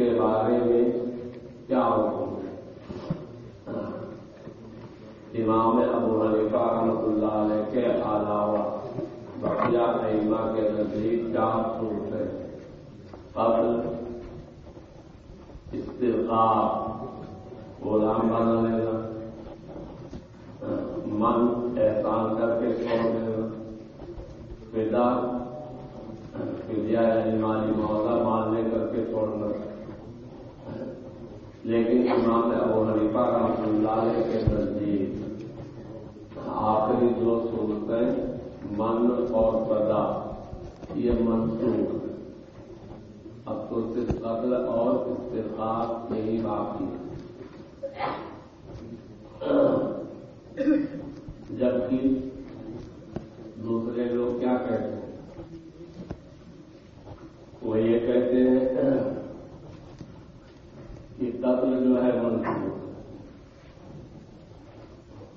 کے بارے میں کیا ہے؟ امام ابو حلیفہ رحمت اللہ علیہ کے علاوہ بقیہ ایما کے نزدیک چار سوٹ ہے؟ قبل استفاق غلام بنا لینا من احسان کر کے چھوڑ دینا پیدا فضیا یعنی مالی معاوضہ مان لے کر کے چھوڑنا۔ لیکن امام ابو حنیفہ رحمۃ اللہ علیہ کے نزدیک آخری دو صورتیں من اور پدا یہ منسوخ اب تو صرف قتل اور استفاق یہی باقی جبکہ دوسرے لوگ کیا کہتے ہیں؟ وہ یہ کہتے ہیں کہ قتل جو ہے منسوخ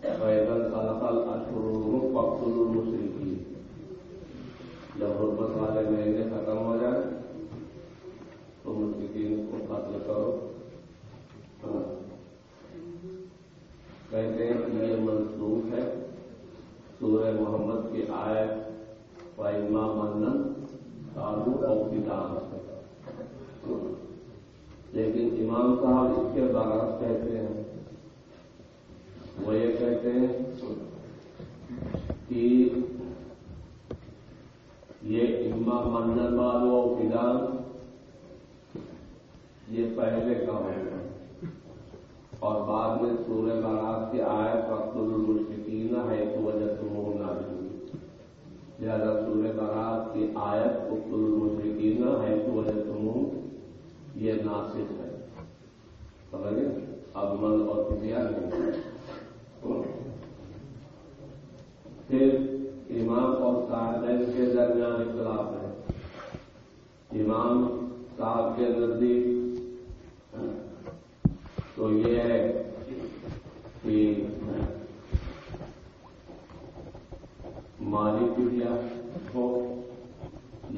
پیدل سلقل اشور پختل المشرقی جب حربت والے مہینے ختم ہو جائے، تو مشرقین کو قتل کرو۔ ہاں۔ کہتے ہیں کہ یہ منسوخ ہے۔ سورہ محمد کی آیت وائما منن کالو اور کتاب لیکن امام صاحب اس کے برعکس کہتے ہیں، وہ یہ کہتے ہیں کہ یہ اما منن والو اور یہ پہلے کا ہوگا اور بعد میں سورہ بارات کی آیت وقت المشکین ہے تو وجہ تم ہونا لہٰذا سورہ بارات کی آیت وقت المشکین ہے تو وجہ تم یہ ناسک ہے۔ اب من اور کتیا نہیں پھر امام اور صاحب کے درمیان اختلاف ہے۔ امام صاحب کے نزدیک ہاں، تو یہ ہے کہ مالی پیڑیا ہو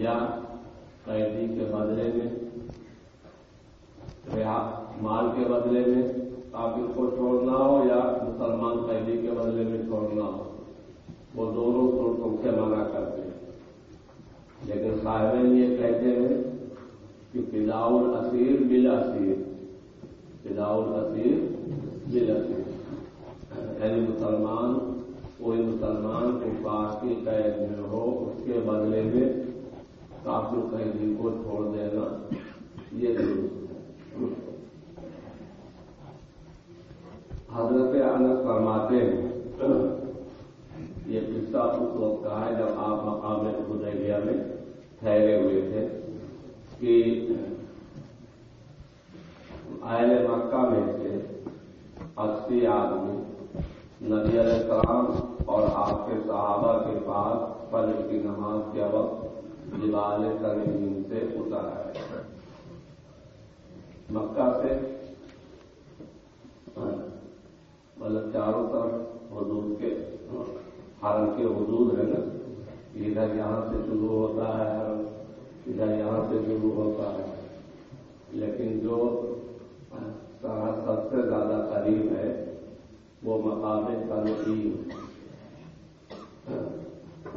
یا قیدی کے بدلے میں مال کے بدلے میں کافر کو چھوڑنا ہو یا مسلمان قیدی کے بدلے میں چھوڑنا ہو۔ وہ دونوں صورتوں سے منع کرتے ہیں۔ لیکن صاحب یہ کہتے ہیں کہ فلاؤ الاسیر بل اسیر۔ فلاؤ الاسیر بل اسیر۔ یعنی مسلمان کوئی مسلمان کو پاس کی قید میں ہو، اس کے بدلے میں کافر قیدی کو چھوڑ دینا یہ درست ہے حضرت انس فرماتے ہیں، یہ قصہ اس وقت کا ہے جب آپ مقام خدیبیہ میں ٹھہرے ہوئے تھے کہ اہل مکہ میں سے اسی آدمی نبی علیہ السلام اور آپ کے صحابہ کے پاس فجر کی نماز کے وقت جبال ترمیم سے اتر آئے۔ مکہ سے مطلب چاروں طرف حدود کے حرم کے حدود ہے نا، ادھر یہاں سے شروع ہوتا ہے ادھر یہاں سے شروع ہوتا ہے۔ لیکن جو سب سے زیادہ قریب ہے، وہ مقام تنقید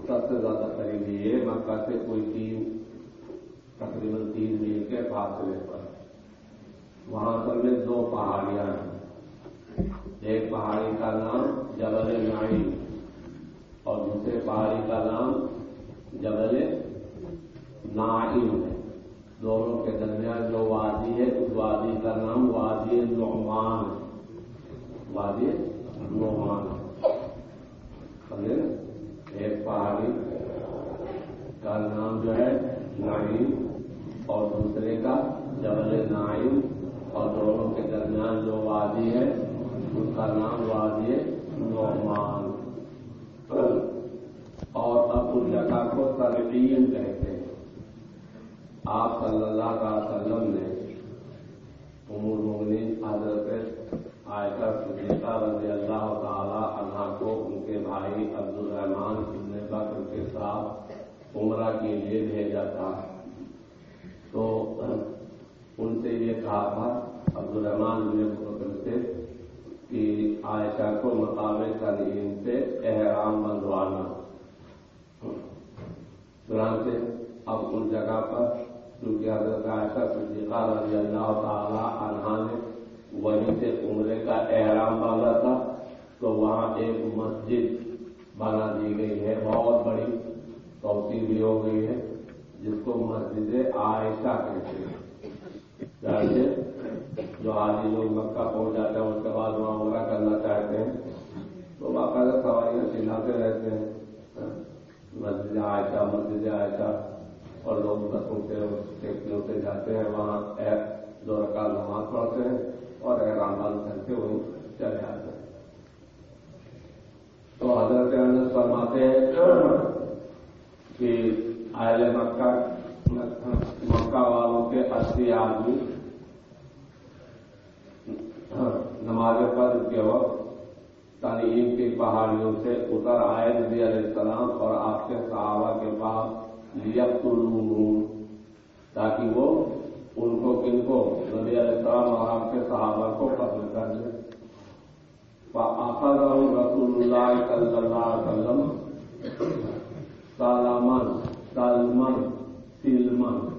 سب سے زیادہ قریب یہ مکہ سے کوئی تین، تقریباً تین میل کے فاصلے پر۔ وہاں پر میں دو پہاڑیاں ہیں۔ ایک پہاڑی کا نام جبل نائی اور دوسرے پہاڑی کا نام جبل نائم ہے۔ دونوں کے درمیان جو وادی ہے، اس وادی کا نام وادی نعمان ہے۔ وادی نعمان سمجھے ایک پہاڑی کا نام جو ہے نعیم اور دوسرے کا جبل نائم اور دونوں کے درمیان جو وادی ہے، اس کا نام وادی نعمان۔ اور اب اس جگہ کو تربیم کہتے ہیں۔ آپ صلی اللہ علیہ وسلم نے امور مغنی حضرت آئکر صدیقہ رضی اللہ تعالی عنہ کو ان کے بھائی عبد الرحمان ابن بکر کے ساتھ عمرہ کے لیے بھیجا تھا۔ تو ان سے یہ کہا تھا عبد الرحمان ابن سے کہ عائشہ کو مقام تعلیم سے احرام بندوانا چنانچہ اب ان جگہ پر کیونکہ حضرت عائشہ صدیقہ رضی اللہ تعالی عنہ نے وہیں سے عمرے کا احرام باندھا تھا، تو وہاں ایک مسجد بنا دی گئی ہے، بہت بڑی توسیع بھی ہو گئی ہے، جس کو مسجد عائشہ کہتے ہیں۔ جو آدمی لوگ مکہ پہنچ جاتے ہیں، اس کے بعد وہاں عمرہ کرنا چاہتے ہیں۔ تو باقاعدہ سواریاں چلاتے رہتے ہیں۔ مسجد عائشہ مسجد عائشہ۔ اور لوگ بسوں سے ٹیکسیوں جاتے ہیں۔ وہاں دو رکعت نماز پڑھتے ہیں اور احرام بند کر کے وہیں چلے آتے ہیں۔ تو حضرت انس فرماتے ہیں کہ اہل مکہ مکہ والوں کے اسی آدمی نماز پر کے وقت تعلیم کی پہاڑیوں سے اتر آئے نبی علیہ السلام اور آپ کے صحابہ کے پاس لیا تاکہ وہ ان کو کن کو؟ نبی علیہ السلام اور آپ کے صحابہ کو قتل کر دیں فأخذهم رسول الله صلى الله عليه وسلم سالمن سلمن سلمن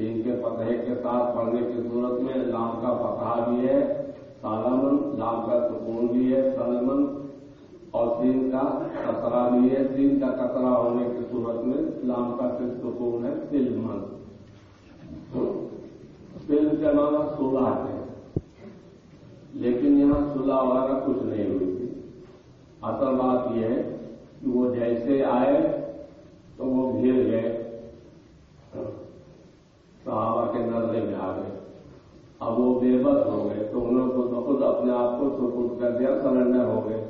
جن کے فتح کے ساتھ پڑھنے کی صورت میں لام کا فتح بھی ہے، سالمن لام کا سکون بھی ہے سلمن اور سین کا کترا بھی ہے۔ سین کا کترا ہونے کی صورت میں لام کا صرف سکون ہے، سلمن۔ سلم کے نام سولہ ہے۔ لیکن یہاں صلح وغیرہ کچھ نہیں ہوئی تھی۔ اصل بات یہ ہے کہ وہ جیسے آئے تو وہ گھر گئے۔ صحابہ کے نظرے میں آ گئے۔ اب وہ بے بس ہو گئے تو انہوں نے خود اپنے آپ کو سپورٹ کر دیا، سرنڈر ہو گئے۔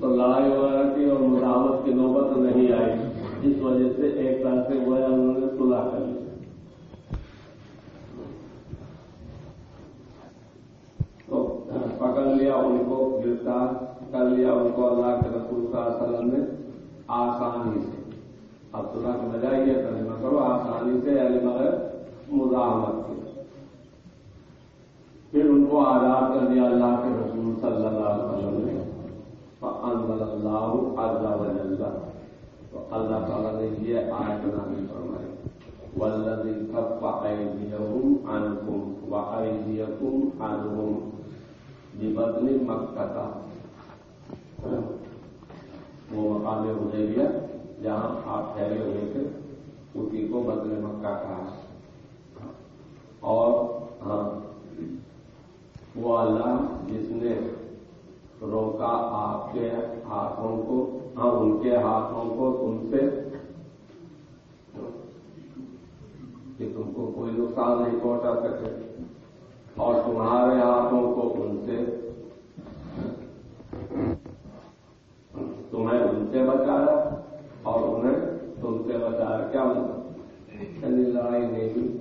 تو لڑائی وغیرہ کی اور مزاحمت کی نوبت نہیں آئی، جس وجہ سے ایک طرح سے وہ انہوں نے صلح کر لی پکڑ لیا ان کو، گرفتار کر لیا ان کو اللہ کے رسول صلی اللہ علیہ وسلم نے، آسانی سے۔ اب تو کے بجائے یہ ترجمہ کرو آسانی سے علی مگر مزاحمت کی پھر ان کو آزاد کر دیا اللہ کے رسول صلی اللہ علیہ وسلم نے۔ اللہ عزا وجل۔ تو اللہ تعالیٰ نے یہ آیت نامی فرمائی۔ والذی کف ایدیہم عنکم و ایدیکم عنہم بدنی مکہ تھا وہ مقام حدیبیہ۔ جہاں آپ ٹھہرے ہوئے تھے اسی کو بدل مکہ کہا۔ اور ہاں وہ اللہ جس نے روکا آپ کے ہاتھوں کو ہاں ان کے ہاتھوں کو، تم سے، کہ تم کو کوئی نقصان نہیں پہنچا سکے۔ اور تمہارے ہاتھوں کو ان سے، تمہیں ان سے بچایا۔ اور انہیں تم سے کیا مطلب لڑائی نہیں ہوئی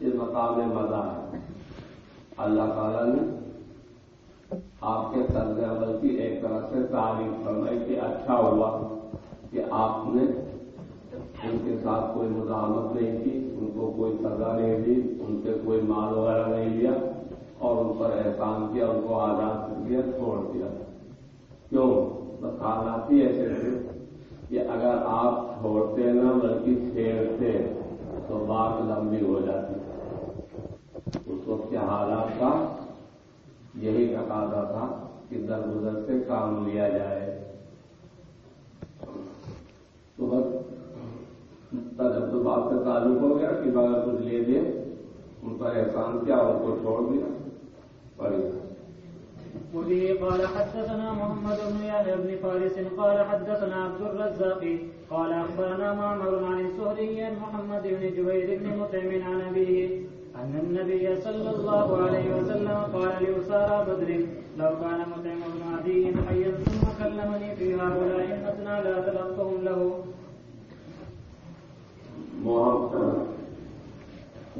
اس مقام مزہ ہے۔ اللہ تعالیٰ نے آپ کے طرز عمل کی ایک طرح سے تعریف فرمائی کہ اچھا ہوا کہ آپ نے ان کے ساتھ کوئی مزاحمت نہیں کی، ان کو کوئی سزا نہیں دی، ان سے کوئی مال وغیرہ نہیں لیا، اور ان پر احسان کیا، ان کو آزاد کر دیا چھوڑ دیا۔ کیوں؟ بس حالات ہی ایسے تھے۔ کہ اگر آپ چھوڑتے نہ بلکہ چھیڑتے تو بات لمبی ہو جاتی۔ اس وقت کے حالات کا یہی تقاضا تھا کہ در گزر سے کام لیا جائے۔ تو بس جب تو بات سے تعلق ہو گیا کہ اگر کچھ لے دے، ان پر احسان کیا ان کو چھوڑ دیا۔ وفيه قال حدثنا محمد بن يحيى بن فارس قال حدثنا عبد الرزاق قال اخبرنا معمر عن الزهري محمد بن جبير بن مطعم عن ابيه ان النبي صلى الله عليه وسلم قال لأسارى بدر لو كان مطعم بن عدي حيا ثم كلمني في هؤلاء النتنا لا تلقهم له.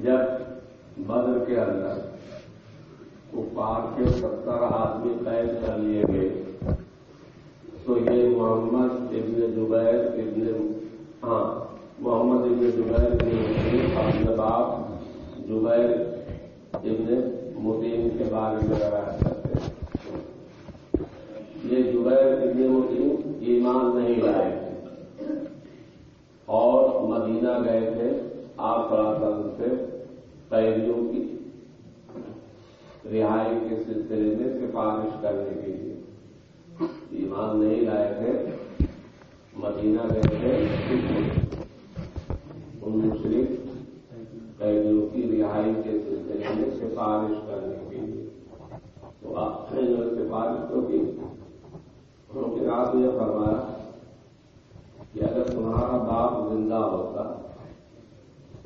جب بدر کے اندر کپار کے ستر آدمی قید کر لیے گئے۔ تو یہ محمد ابن زبیر ابن ہاں محمد ابن زبیر ابن اپنے باپ زبیر ابن مدین کے بارے میں روایت کرتے ہیں۔ یہ جبیر ابن مسلم ایمان نہیں لائے۔ تھے اور مدینہ گئے تھے، آپ سے قیدیوں کی رہائی کے سلسلے میں سفارش کرنے کے لیے۔ ایمان نہیں لائے تھے، مدینہ گئے تھے ان مشرق قیدیوں کی رہائی کے سلسلے میں سفارش کرنے کے لیے۔ تو آپ نے جو سفارش تو کی انہوں نے آپ یہ فرمایا کہ اگر تمہارا باپ زندہ ہوتا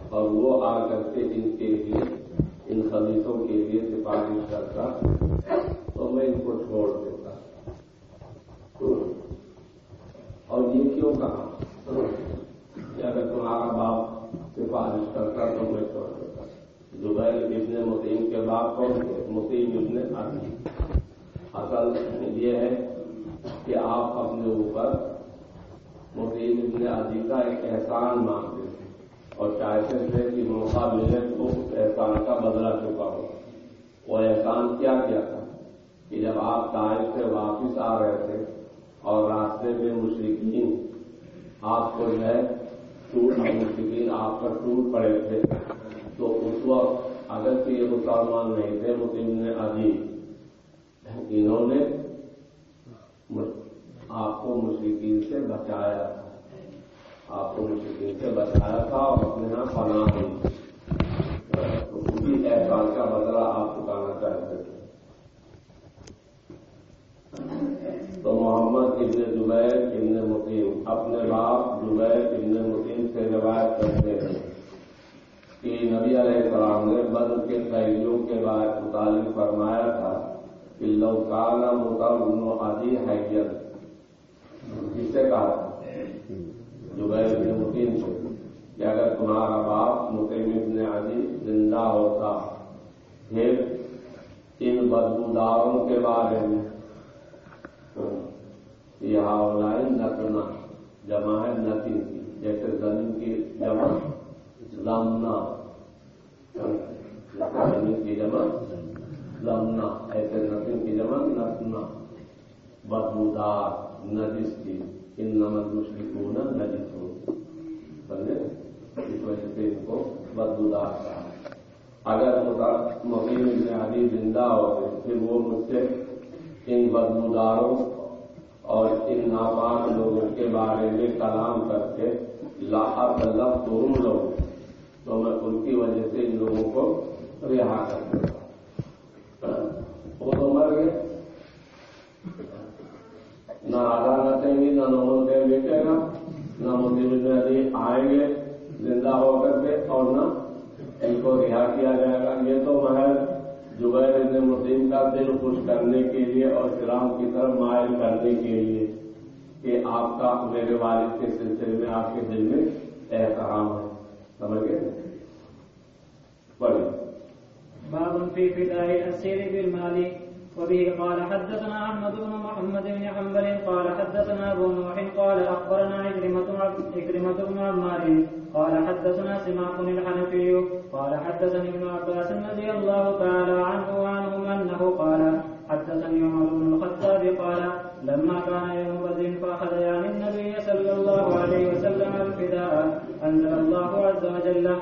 اور وہ آ کر کے ان کے لیے ان خلیفوں کے لیے سفارش کرتا تو میں ان کو چھوڑ دیتا۔ اور یہ کیوں کہا؟ کہ اگر تمہارا باپ سفارش کرتا تو میں چھوڑ دیتا۔ زبیر ابن متیم کے باپ کون تھے؟ متیم ابن آدمی اصل یہ ہے کہ آپ اپنے اوپر مقیم ابن عزی کا ایک احسان مانگتے تھے۔ اور چاہتے تھے کہ موقع ملے تو اس احسان کا بدلا چکا ہو۔ وہ احسان کیا کیا تھا؟ کہ جب آپ تاریخ سے واپس آ رہے تھے اور راستے میں مشرقین آپ کو جو ہے ٹوٹ مشرقین آپ پر ٹوٹ پڑے تھے، تو اس وقت اگر کہ یہ مسلمان نہیں تھے مسلم نے عجیب انہوں نے آپ کو مشرقین سے بچایا تھا۔ آپ کو مشرقین سے بچایا تھا اور اپنے یہاں پناہ دی تو اسی احسان کا بدلہ آپ چکانا چاہتے تھے تو محمد ابن زبیر ابن مقیم، اپنے باپ زبیر ابن مقیم سے روایت کرتے ہیں کہ نبی علیہ السلام نے بدر کے قیدیوں کے بعد متعلق فرمایا تھا کہ لوکانا متعلق عادی حیثیت جس سے کہا تھا۔ زبیر ابن مقیم سے کہ اگر تمہارا باپ مقیم ابن علی زندہ ہوتا، پھر ان بدبوداروں کے بارے میں یہ لائن نتنا جمع ہے نتن کی، جیسے زمین کی جمع لمنا زمین کی جمع لمنا ایسے نتن کی جمع نتنا بدبودار نجس کی ان نمک مشرقوں نجس ہو سمجھے؟ اس وجہ سے ان کو بدبودار کہا۔ اگر مقیم ابن علی زندہ ہوتے پھر وہ مجھ سے ان بدبوداروں اور ان ناپاک لوگوں کے بارے میں کلام کر کے لاحق لفظ تم لوگ۔ تو میں ان کی وجہ سے ان لوگوں کو رہا کر دیتا ہاں؟ وہ تو مر گئے۔ نہ آدھا نہ کہیں نہ نمن بیٹھے گا۔ نہ مندر آئیں گے، زندہ ہو کر کے، اور نہ ان کو رہا کیا جائے گا۔ یہ تو محض زبیر ابن مسلم کا دل خوش کرنے کے لیے اور اسلام کی طرف مائل کرنے کے لیے کہ آپ کا میرے والد کے سلسلے میں آپ کے دل میں احترام ہے۔ سمجھ گئے؟ پڑھیں باب في فداء الأسير بالمال وبه قال حدثنا أحمد بن محمد بن حنبل قال حدثنا أبو نوح قال أخبرنا عكرمة بن عمار قال حدثنا سماق الحنفي قال حدثني ابن عباس رضي الله تعالى عنه وعنهم أنه قال حدثني عمر بن الخطاب قال لما كان يوم بدر فأخذ يعني النبي صلى الله عليه وسلم الفداء أنزل الله عز وجل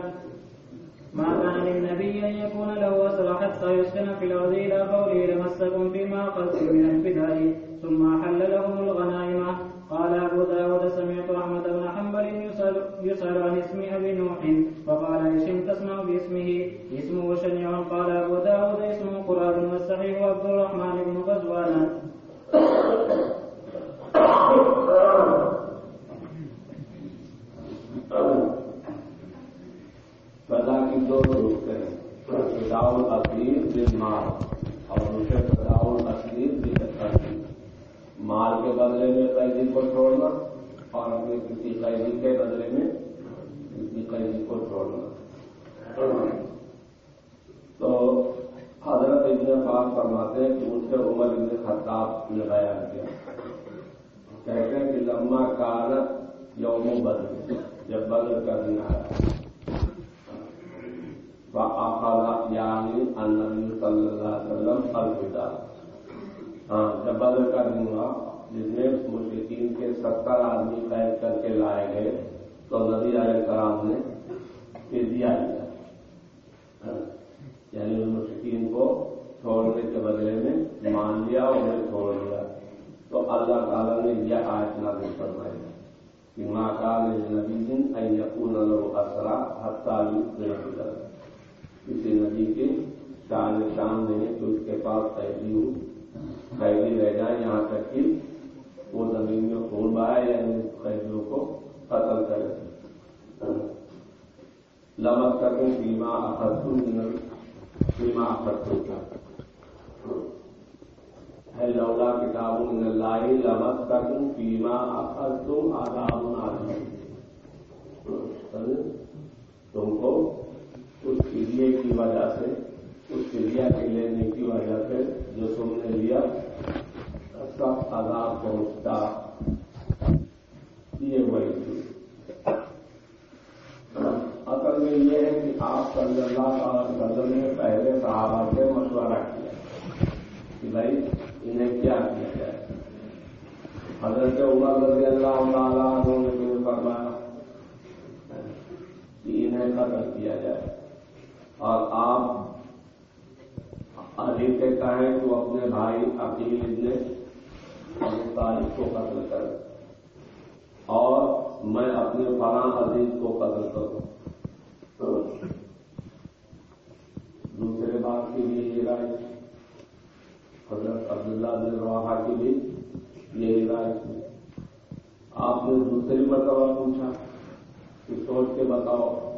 ما كان للنبي أن يكون له أسر حتى يسكن في الأرض إلى قوله لمسكم فيما أخذتم من الفداء ثم حل لهم الغنائم. قال أبو داود سمعت أحمد بن حنبل يسأل, يسأل عن اسم أبي نوح فقال ايش تسمع باسمه؟ اسمه شنيع. قال أبو داود اسمه قراد والصحيح عبد الرحمن بن غزوان سدا کی دو روپ ہیں۔ بن مال اور دوسرے فداؤ اصلیل بن تقسیم مال کے بدلے میں قیدی کو چھوڑنا اور اپنے کسی قیدی کے بدلے میں کسی قیدی کو چھوڑنا۔ تو حضرت ابن پاک فرماتے ہیں کہ اس سے عمر ابن خطاب لگایا گیا کہتے ہیں کہ لمبا کالت یوم بدل جب بدل کا دن آیا۔ یعنی النبی صلی اللہ علیہ وسلم الوداع ہاں جب بدر کا دن ہوا جس میں مشرقین کے ستر آدمی قید کر کے لائے گئے تو نبی علیہ السلام نے دیا دیا یعنی ان مشرقین کو چھوڑنے کے بدلے میں مان لیا اور انہیں چھوڑ دیا تو اللہ تعالیٰ نے یہ آیت نازل فرمائی کہ ماں کا نبی دن یقون اسرا حتالی کسی نبی کے شان شان نہیں کہ اس کے پاس قیدی ہو۔ قیدی رہ جائے یہاں تک کہ وہ زمین میں خون بہائے یعنی قیدیوں کو قتل کرے لمک کروں سیما اخذ سیما اخذ کا ہے لولا کتاب اللہ لمک کروں سیما اخذ تم آداب تم کو اس فریے کی وجہ سے، اس فریہ کے لینے کی وجہ سے جو تم نے لیا، سب آزاد پہنچتا یہ وہی تھی اصل میں یہ ہے کہ آپ صلی اللہ تعالی وسلم نے پہلے صحابہ سے مشورہ کیا کہ بھائی، انہیں کیا کیا جائے؟ حضرت عمر رضی اللہ تعالیٰ نے فرمایا کہ انہیں قتل کیا جائے۔ اور آپ علی سے کہیں تو اپنے بھائی عقیل ابن طالب کو قتل کر اور میں اپنے فلاں عزیز کو قتل کروں۔ دوسرے بات کے لیے یہ رائے حضرت عبداللہ بن روا کی بھی یہی رائے تھی آپ نے دوسری مرتبہ پوچھا کہ سوچ کے بتاؤ۔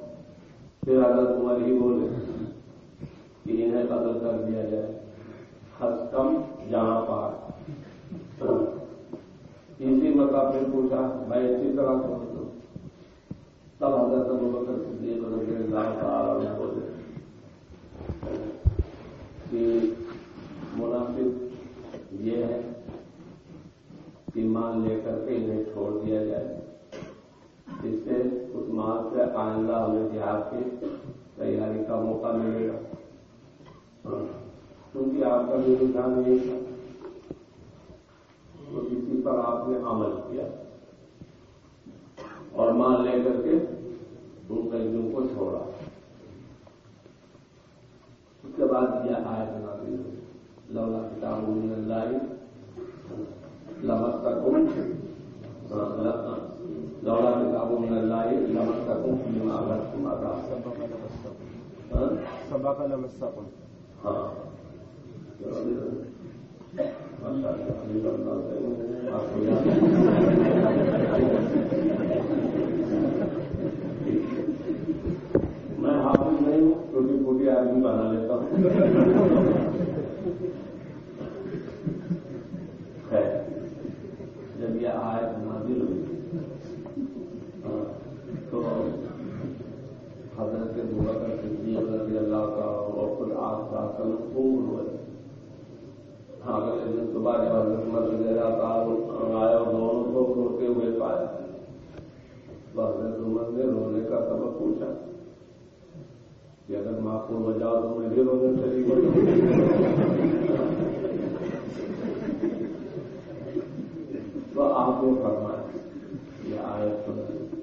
پھر حضرت عمر ہی بولے کہ انہیں قتل کر دیا جائے۔ خستم جہاں پار۔ اسی مطلب پھر پوچھا، میں اسی طرح سوچ لوں تب حضرت بکر صدیق رضی اللہ تعالی بولے کہ مناسب یہ ہے کہ مان لے کر کے انہیں چھوڑ دیا جائے۔ اس سے اس مال سے آئندہ ہمیں جہاد کی تیاری کا موقع ملے گا۔ کیونکہ آپ کا جو رجحان یہ تھا تو کسی پر آپ نے عمل کیا اور مان لے کر کے ان قیدیوں کو چھوڑا۔ اس کے بعد یہ آئے بنا دی لولا کتاب اللہ لمس تک لولا کتاب اللہ لمس تک ماتا سبا کا کون ہاں۔ میں حافظ نہیں ہوں چھوٹی پھوٹی آدمی بنا لیتا ہوں خیر جب یہ آیت نازل ہوئی تو حضرت بکر صدیق رضی اللہ تعالیٰ اور خود آپ کا کل خوب ہوئے اگلے دن صبح جب حضرت عمر رضی اللہ تعالیٰ آئے اور دونوں کو روتے ہوئے پائے تو حضرت عمر نے رونے کا سبب پوچھا کہ اگر معقول تو میں بھی رونے چلی گئی۔ تو آپ نے فرمایا یہ آیت سنی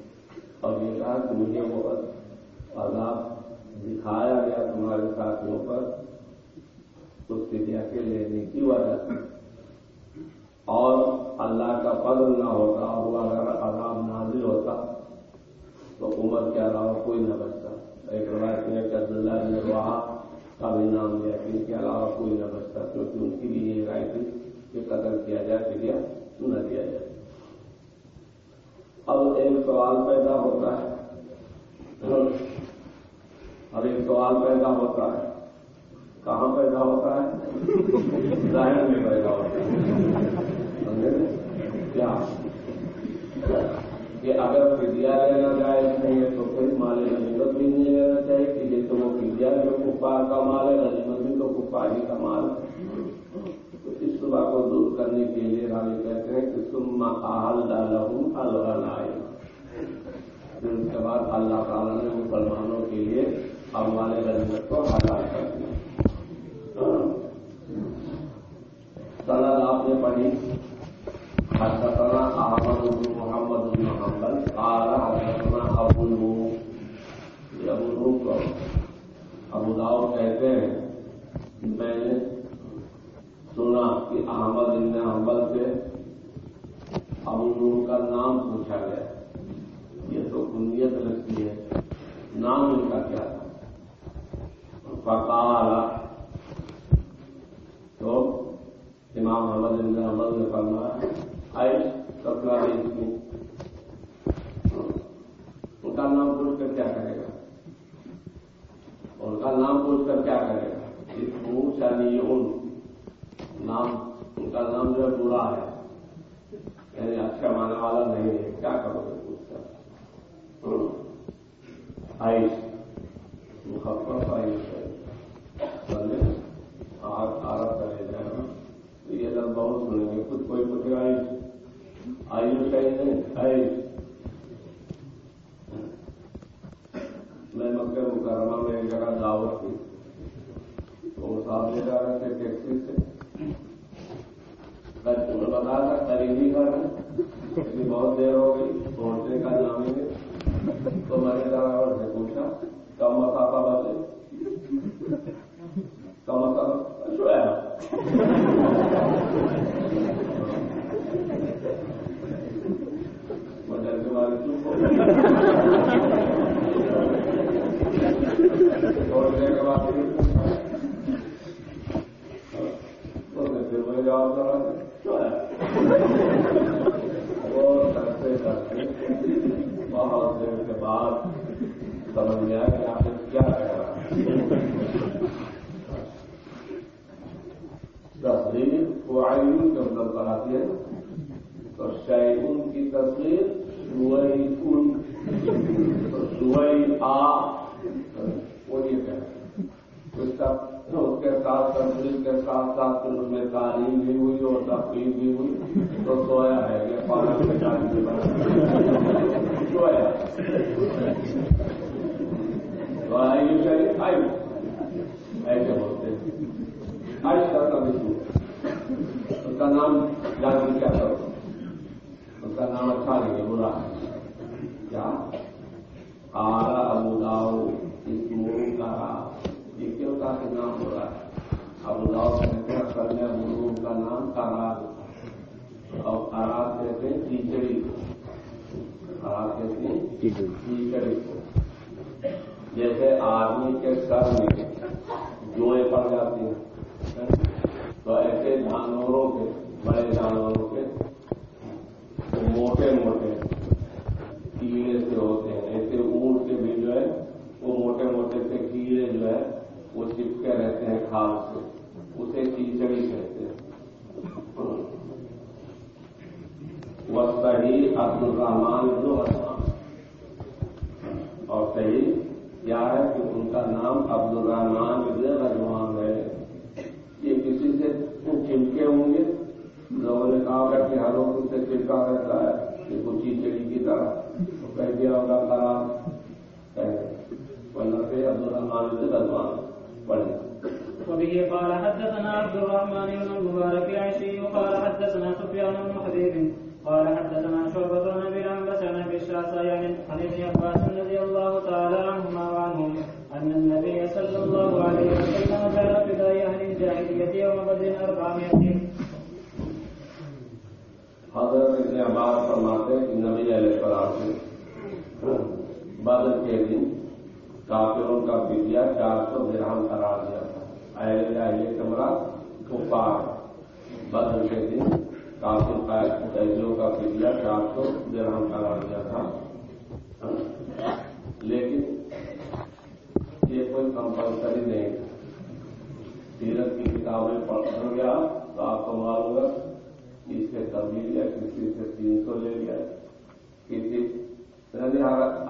اور یہ کہا کہ مجھے بہت عذاب دکھایا گیا تمہارے ساتھیوں پر۔ اس فدیا کے لینے کی وجہ؟ سے اور اللہ کا فضل نہ ہوتا اور وہ اگر عذاب نازل ہوتا تو عمر کے علاوہ کوئی نہ بچتا۔ ایک روایت میں کہ عبداللہ بن روا کا بھی نام لیا کہ ان کے علاوہ کوئی نہ بچتا کیونکہ ان کی بھی یہ رائے تھی کہ قدر کیا جائے فدیا نہ دیا جائے۔ اب ایک سوال پیدا ہوتا ہے۔ اب ایک سوال پیدا ہوتا ہے۔ کہاں پیدا ہوتا ہے؟ ظاہر میں پیدا ہوتا ہے۔ کیا؟ کہ اگر فدیا لینا جائز نہیں ہے تو پھر مال غنیمت بھی نہیں لینا چاہیے کہ یہ تو وہ فدیا جو کپار کا مال ہے، غنیمت بھی تو کپاری کا مال تو اس صبح کو دور کرنے کے لیے راوی کہتے ہیں کہ تم آل ڈالا ہوں الغنا پھر اس کے بعد اللہ تعالیٰ نے مسلمانوں کے لیے اب والے غنیمت کو حلال تو سویا ہے یہ پانی سویا۔ تو آئی چاہیے آئی۔ ایسے بولتے آج کا کبھی اس کا نام جان کے کیا کرو اس کا نام اچھا نہیں ہے، برا ہے۔ کیا؟ آرا ابو داؤ اس مور کا یہ کیوں کا نام ہو رہا ہے؟ ابو داؤ کہتے کرنے مرغوم کا نام کارات اور کارات کہتے ہیں کیچڑی کارات کہتے ہیں کیچڑی جیسے آدمی کے سر میں جوئیں پڑ جاتی ہیں۔ تو ایسے جانوروں کے بڑے جانوروں کے موٹے موٹے کیڑے سے ہوتے ہیں۔ ایسے اونٹ کے بھی جو ہے وہ موٹے موٹے سے کیڑے جو ہے وہ چپکے رہتے ہیں کھال سے۔ اسے کیچڑی کہتے ہیں۔ وہ صحیح عبد۔ الرحمان جو رحمان اور صحیح کیا ہے کہ ان کا نام عبد الرحمان ابن رجوان ہے۔ یہ کسی سے چمکے ہوں گے۔ لوگوں نے کہا ہوگا کہ ہر لوگ ان سے چمکا رہتا ہے۔ کہ کچھ چیڑی کی طرح۔ تو کہہ دیا ہوگا، خراب۔ ورنہ سے عبد الرحمان ابن رجوان پڑھے وبه قال حدثنا عبد الرحمن بن المبارك العشي قال حدثنا سفيان بن حبيب. قال حدثنا شعبة عن ابي العنبس عن ابي الشعثاء عن ابن عباس رضي الله تعالى عنهما وعنهم ان النبي صلى الله عليه وسلم جعل فداء اهل الجاهليه يوم بدر اربعمائه حضرت ابن عباس فرماتے ہیں کہ نبی علیہ السلام سے، بدر کے دن کافروں کا فدیہ چار سو درہم قرار دیا۔ تھا اہل جاہلیت کے مراد کفار بدر کے دن کافر قیدیوں کا فدیہ چار سو درہم قرار دیا تھا۔ لیکن یہ کوئی کمپلسری نہیں سیرت کی کتابیں پڑھ گیا تو آپ کو معلوم ہوگا اس سے تبدیل لیا کسی سے تین سو لے لیا۔ کسی ہر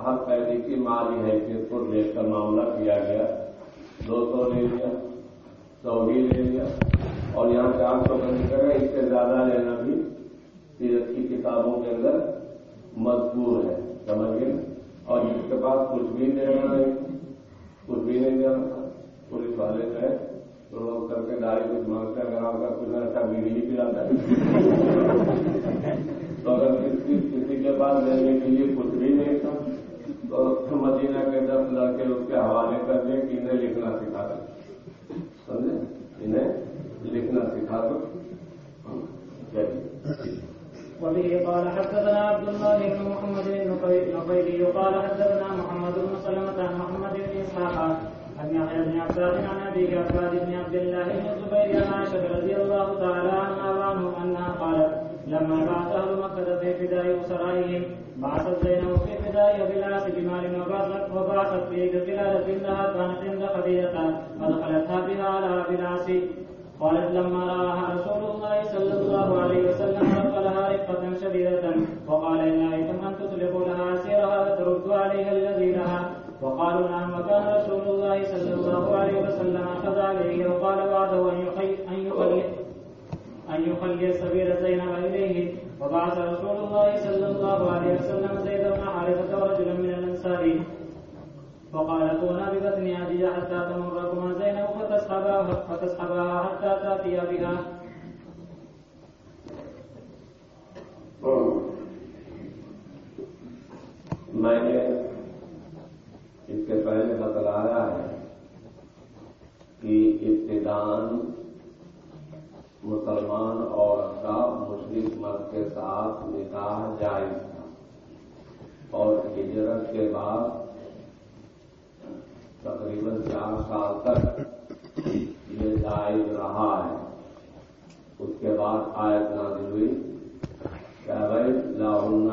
ہر قیدی کی مالی حیثیت کو دیکھ کر معاملہ کیا گیا۔ دو سو لے لیا۔ سو بھی لے لیا۔ اور یہاں چار سو بند کرے اس سے زیادہ لینا بھی سیرت کی کتابوں کے اندر مذکور ہے، سمجھ گئے؟ اور جس کے پاس کچھ بھی دینا نہیں کچھ بھی نہیں دیا پولیس والے جو ہے تو لوگ کر کے گاڑی کچھ مانگتے اگر آپ کا کچھ اچھا بیوی ہی پلاتا ہے۔ تو اگر کسی کے پاس دینے کے لیے کچھ بھی نہیں تھا، تو مدینہ کے دس لڑکے اس کے حوالے کر دیں کہ انہیں لکھنا سکھا دیں سمجھے انہیں لکھنا سکھا دو وبه قال حدثنا عبد الله بن محمد بن نفيلي قال حدثنا محمد بن سلمة عن محمد بن اسحاق عن يحيى بن عباد عن ابي عباد بن عبد الله بن الزبير عن عائشة رضي الله تعالى عنها وعنه انها قالت، لما بعث اهل مكة في فداء اسرائهم بعثت زينب في فداء بلاس بمال وبعثت وبعثت في قلادة لها كانت عند خديجة، فدخلتها بها على بلاس قالت، لما راها رسول الله صلى الله عليه وسلم رق وقال إن رأيتم أن تطلقوا لها أسيرها وتردوا عليها الذي لها وقالوا نعم، وكان رسول الله صلى الله عليه وسلم أخذ عليه، وقال بعده أن يخلي أن يخلي أن يخلي سبيل زينب إليه. وبعث رسول الله صلى الله عليه وسلم زيد بن حارثة ورجلا من الأنصار. وقال كونا ببطن أبي حتى تمركما زينب فتسحبها فتسحبها حتى تأتي بها. میں نے اس کے پہلے بتلایا ہے کہ ابتدان مسلمان عورت کا مسلم مرد کے ساتھ نکاح جائز تھا اور ہجرت کے بعد تقریباً چار سال تک یہ جائز رہا ہے۔ اس کے بعد آیت نازل ہوئی۔ کیا بھائی لاہن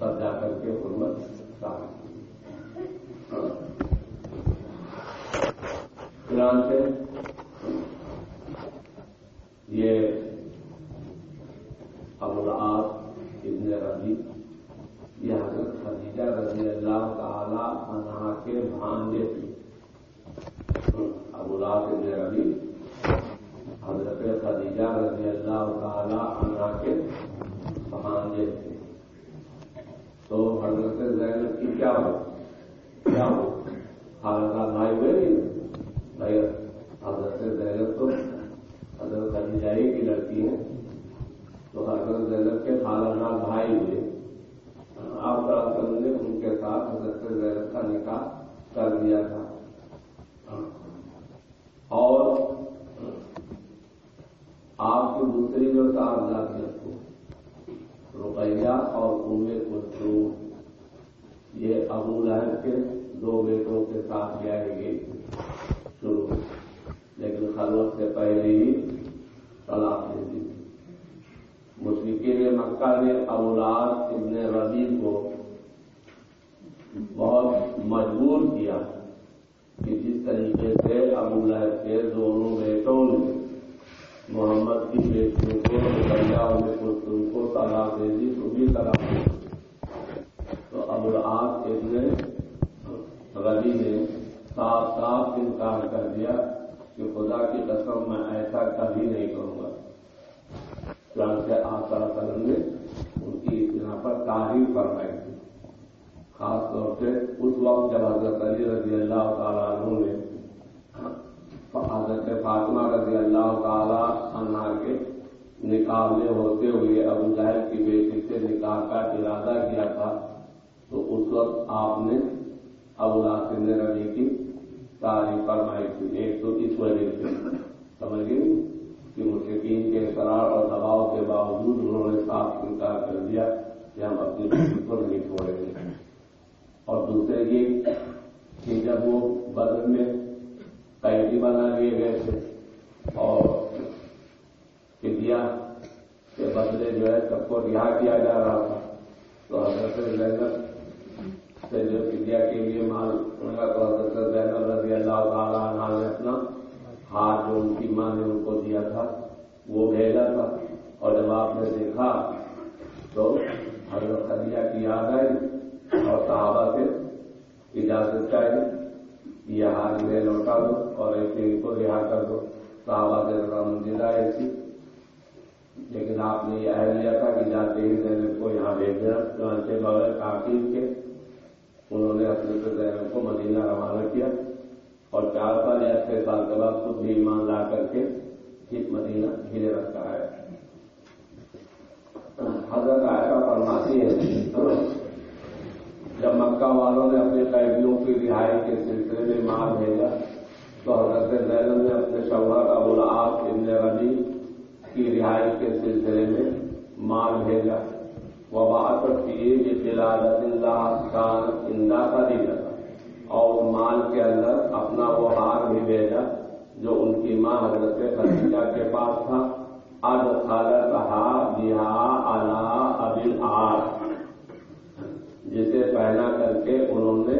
سب جا کر کے حرمت قرآن سے یہ ابوالعاد ابن ربی یہ حضرت خدیجہ رضی اللہ تعالی عنہا کے بھانجے تھے ابوالعاد ابن ربی حضرت خدیجہ رضی اللہ تعالی عنہا کے بھانجے تھے تو حضرت زینب کیا ہو کیا ہو حالت بھائی ہوئے نہیں بھائی حضرت زینب تو حضرت خدیجائی کی لڑکی ہے تو حضرت زینب کے خالہ بھائی ہوئے آپ کا نے ان کے ساتھ حضرت زینب کا نکاح کر دیا تھا اور آپ کی دوسری جو صاحب کو رقیہ اور ام کلثوم یہ ابو لہب کے دو بیٹوں کے ساتھ جائے گی شروع لیکن خلوت سے پہلے ہی طلاق دے دی مشرقین مکہ نے اولاد ابن ربی کو بہت مجبور کیا کہ جس طریقے سے ابو لہب کے دونوں بیٹوں نے محمد کی بیٹیوں کو بڑھیا ہونے کو تم کو طلاق دے دی تو بھی طلاق دے تو اب آپ ابن غلی نے صاف صاف انکار کر دیا کہ خدا کی قسم میں ایسا کبھی نہیں کروں گا چنانچہ آپ وسلم نے ان کی اطلاع پر تعریف فرمائی تھی طور سے اس وقت جب حضرت علی رضی اللہ تعالیٰ عنہ نے حضرت فاطمہ رضی اللہ تعالی عنہ کے نکاح میں ہوتے ہوئے ابو جہل کی بیٹی سے نکاح کا ارادہ کیا تھا، تو اس وقت آپ نے ابو ناصر ربی کی تعریف فرمائی تھی۔ ایک تو اس وجہ سے، سمجھ گئی کہ مشکین کے قرار اور دباؤ کے باوجود انہوں نے صاف انکار کر دیا کہ ہم اپنی بیٹی کو نہیں چھوڑیں گے۔ اور دوسرے یہ کہ جب وہ بدل میں قیدی بنا لیے گئے تھے اور فدیا کے بدلے جو ہے سب کو رہا کیا جا رہا تھا، تو حضرت زینب سے جو فدیا کے لیے مال منگا تو حضرت زینب رضی اللہ تعالیٰ عنہ نے اپنا ہاتھ جو ان کی ماں نے ان کو دیا تھا، وہ بھیجا تھا۔ اور جب آپ نے دیکھا تو حضرت خدیہ کی یاد آئی اور صحابہ سے اجازت چاہیے یہ ہاتھ میں لوٹا دو اور ایسے ان کو رہا کر دو۔ صحابہ سے منزل آئے تھی لیکن آپ نے یہ عہد لیا تھا کہ جاتے ہی زینب کو یہاں بھیج دینا۔ چنانچہ بغیر کافی کے انہوں نے اپنے زینب کو مدینہ روانہ کیا اور چار سال یا چھ سال کے بعد خود بھی ایمان لا کر کے پھر مدینہ ہجرت کرایا حضرت عائشہ فرماتی ہے جب مکہ والوں نے اپنے قیدیوں کی رہائی کے سلسلے میں مار بھیجا، تو حضرت زینب نے اپنے شوہر ابو العاص ابن ربی کی رہائی کے سلسلے میں مال بھیجا۔ وہ بات کیے کہ اللہ خان اندا کا دی جاتا اور مال کے اندر اپنا وہ ہار بھی بھیجا جو ان کی ماں حضرت خدیجہ کے پاس تھا۔ اد خالت رہا بہا الا ابل آر جسے پہنا کر کے انہوں نے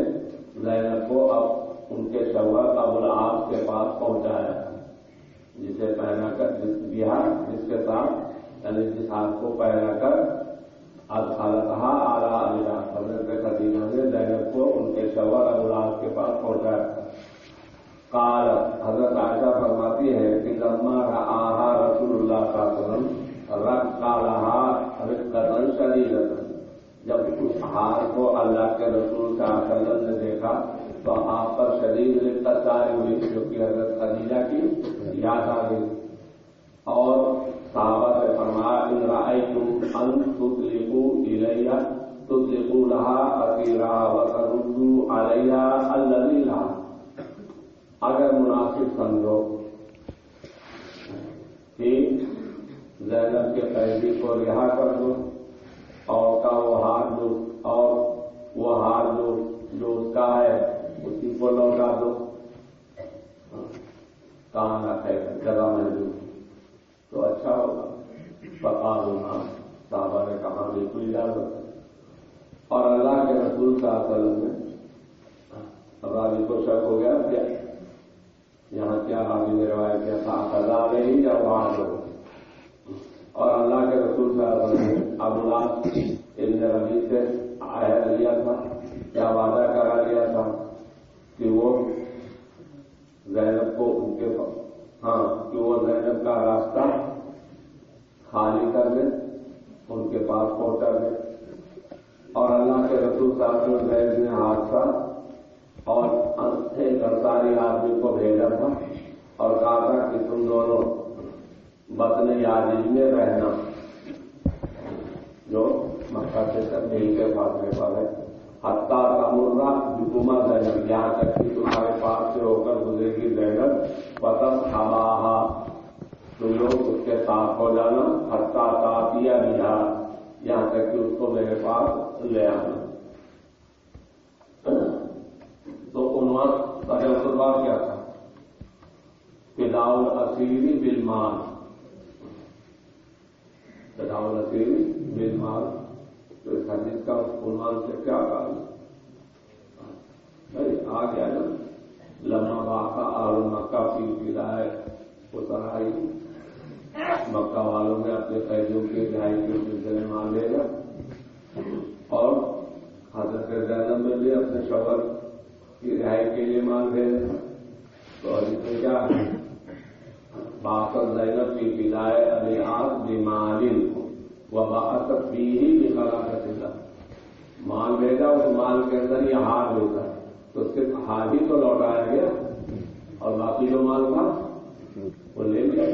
زینب کو اب ان کے شوہر ابو العاص کے پاس پہنچایا جسے پہنا کر جس بہار جس کے ساتھ یعنی جس ہاتھ کو پہنا کر اب خالہ کہا اعلیٰ علیہ، حضرت خدیجہ نے زینب کو ان کے شوہر ابو العاص کے پاس پہنچایا کال حضرت عائشہ فرماتی ہے کہ لما آہا رسول اللہ کا وسلم رق کالہ رقن شریر جب اس ہار کو اللہ کے رسول کا وسلم نے دیکھا تو آپ پر شریر رقت جاری ہوئی جو کہ حضرت خدیجہ کی یاد آ گئی۔ اور صحابہ سے فرمایا، ان رائے تم ان تطلقو الیہ تطلقو لہا اکیرا وتردو علیہ الذی لہا۔ اگر مناسب سمجھو کہ زینب کے قیدی کو رہا کر دو اور کا وہ ہار جو اور وہ ہار جو جو اس کا ہے اسی کو لوٹا دو کہاں نہ ہے جگہ میں جو تو اچھا ہوگا۔ پکا دونا صحابہ نے کہا ہاں، بالکل اجازت اور اللہ کے رسول کا اصل میں راوی کو شک ہو گیا کیا؟ یہاں کیا راوی نے روایت کیا؟ تھا سزا نہیں یا وہاں لو اور اللہ کے رسول صلی اللہ علیہ وسلم ابو اللہ ابن ربی سے عہد لیا تھا کیا وعدہ کرا لیا تھا کہ وہ زینب کو ان کے ہاں کہ وہ زینب کا راستہ خالی کر دے، ان کے پاس پہنچا دے۔ اور اللہ کے رسول صلی اللہ علیہ وسلم زید نے حادثہ اور ایک انصاری آدمی کو بھیجا تھا اور کہا تھا کہ تم دونوں بطن یادی میں رہنا۔ جو مکہ سے تبدیل کے فاصلے پر ہے۔ حتیٰ کا مرغا حکومت زینب۔ یہاں تک کہ تمہارے پاس سے ہو کر گزرے گی زینب۔ پتم ہوا تم لوگ اس کے ساتھ ہو جانا۔ حتیٰ تاپیا بہار یہاں۔ تک کہ اس کو میرے پاس لے آنا۔ تو عنوان تجربہ کیا تھا؟ پلاؤ اسیری بلمان پلاؤ اسیری بلمان تو اس حدیث کا عنوان سے کیا کہا؟ بھائی، آ گیا نا لمحہ واقع اور مکہ کی پلائے اتر آئی۔ مکہ والوں نے اپنے قیدیوں کی رہائی کے سلسلے میں مان لے گا اور حضرت زینب میں بھی اپنے شوہر کی رہائی کے لیے مان لے تو ابھی تو کیا ہے؟ باقر زینب کی پلائے علی آس بیمارن وہ باقر بھی ہی نکالا کر دیتا مال بھیجا اس مال کے اندر یہ ہار ہوتا ہے۔ تو صرف ہار ہی تو لوٹایا گیا اور باقی جو مال تھا، وہ لے لیا۔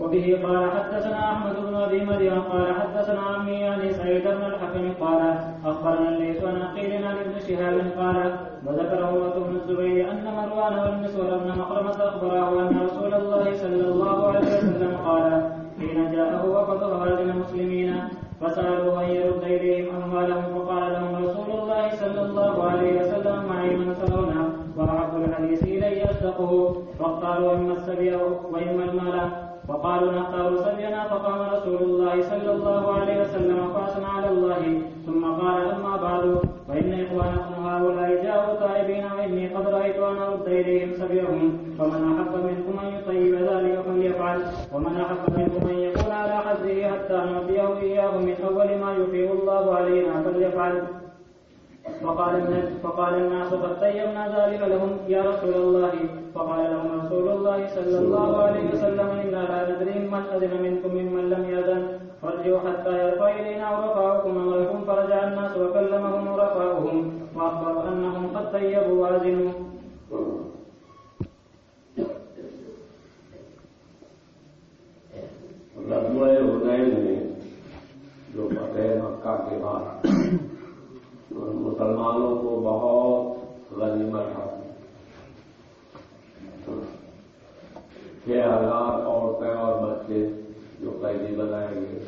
وبه قال حدثنا احمد بن ابي مريم قال حدثنا عمي عن سعيد بن الحكم قال اخبرنا الليث عن عقيل عن ابن شهاب قال وذكر عروة بن الزبير ان مروان والمسور بن مخرمة اخبره ان رسول الله صلى الله عليه وسلم قال، حين جاءه وفد خارج المسلمين فسالوه ان يرد اليهم اموالهم فقال لهم رسول الله صلى الله عليه وسلم معي من سرنا واحب الحديث الي اصدقه فاختاروا اما السبي واما المال. وقالوا نختار سبينا فقام رسول الله صلى الله عليه وسلم فاثنى على الله. ثم قال اما بعد فان اخوانكم هؤلاء جاءوا تائبين واني قد رايت ان ارد اليهم سبيهم فمن احب منكم ان يطيب ذلك فليفعل. ومن احب منكم ان يكون على حزه حتى نعطيه اياه من اول ما يفيء الله علينا فليفعل. فقال الناس فقال الناس، قد طيبنا ذلك لهم يا رسول الله. فقال لهم رسول الله صلى الله عليه وسلم انا لا ندري من اذن منكم ممن لم ياذن فارجعوا حتى يرفع إلينا ورفعكم أمركم فرجع الناس وكلمهم ورفعهم وأخبروا أنهم قد طيبوا وازنوا رضوع حنین میں جو فتح مکہ کے بعد مسلمانوں کو بہت غنیمت حاصل چھ ہزار عورتیں اور بچے جو قیدی بنائے گئے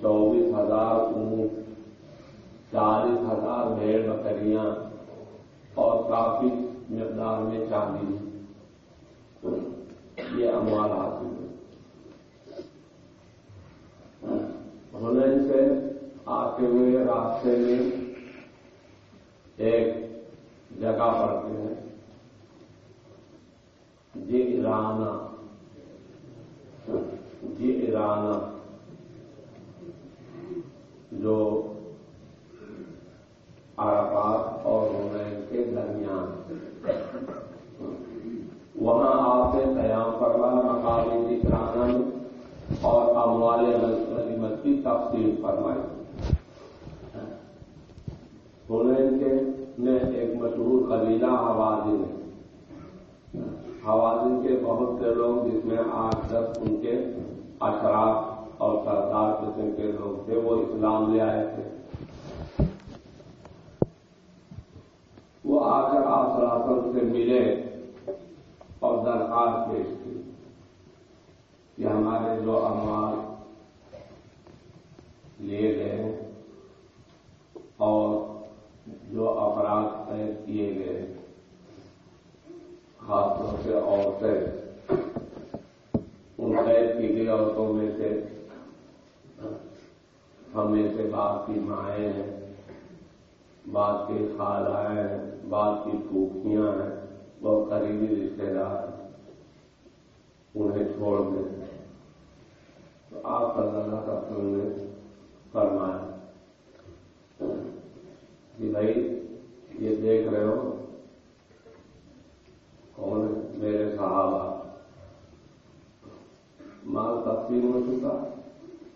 چوبیس ہزار اونٹ چالیس ہزار بھیڑ بکریاں اور کافی مقدار میں چاندی یہ اموال حاصل ہوئے ہنین سے آتے ہوئے راستے میں ایک جگہ پڑتے ہیں۔ جی رانا۔ جی رانا۔ جو عرفات اور ہنین کے درمیان۔ وہاں آپ نے قیام کروا مقامی دکھانا اور اموال غنیمت کی تفصیل فرمائی۔ ہنین کے نے ایک مشہور قبیلہ حوازن ہے حوازن کے بہت سے لوگ جس میں آٹھ دس ان کے اشراف اور سردار قسم کے لوگ تھے، وہ اسلام لے آئے تھے۔ وہ آ کر آپ سراسر سے ملے اور درخواست پیش کی کہ ہمارے جو اموال لیے گئے اور جو افراد قید کیے گئے۔ خاص طور سے عورتیں ان قید کی گئی عورتوں میں سے ہمیں سے بات کی مائیں ہیں بات کی خالائیں ہیں بات کی پھوکھیاں ہیں بہت قریبی رشتے دار انہیں چھوڑ دیں۔ تو آپ صلی اللہ کا نے فرمایا کہ بھائی، یہ دیکھ رہے ہو کون ہے میرے صحابہ، مال تقسیم ہو چکا،